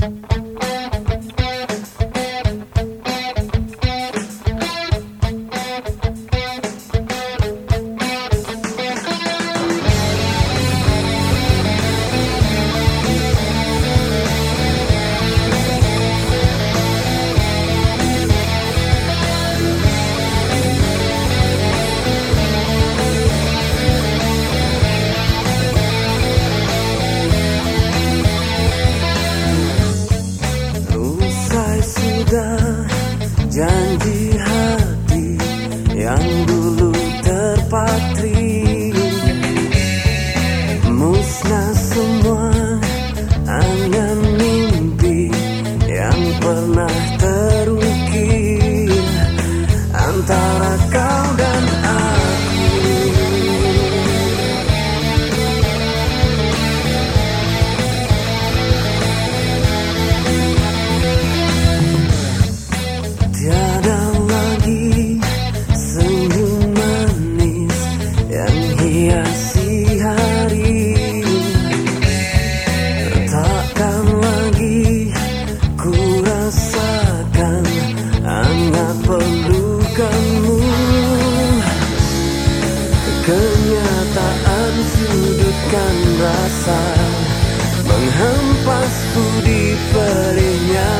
Thank you. Sudutkan rasa Menghempasku di perihnya